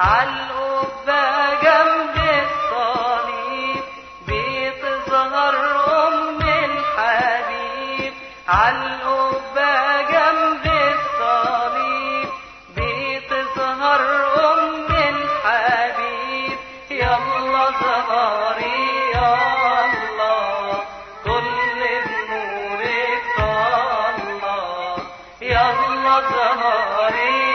عالقبة جنب الصليب بتظهر أم الحبيب عالقبة جنب الصليب بتظهر أم الحبيب يلا ظهري يا الله كل بنورك الله. يلا ظهري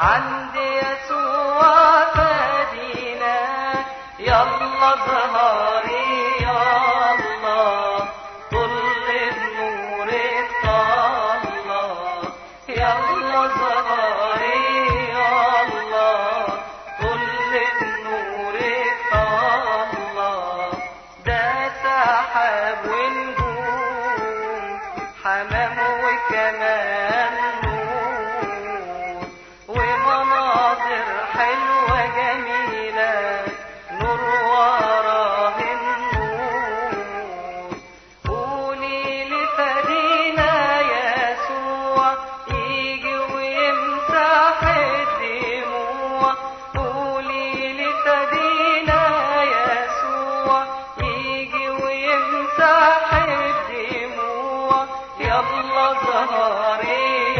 عند يسوع فدينا يلا ظهري يا الله طل النور الله يلا ظهري يا الله طل النور الله ده سحاب ونجوم. حمام يلا سهري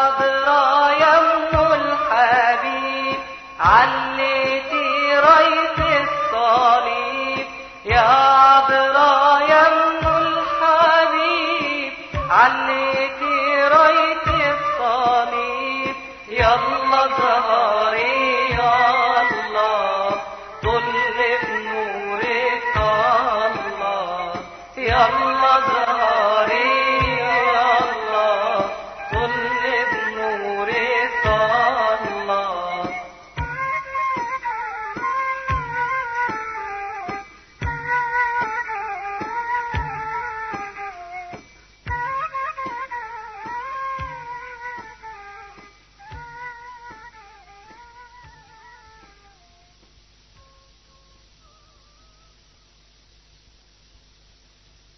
আল্লাহ ধরে আল্লাহ বললে মুরে আল্লাহ আল্লাহ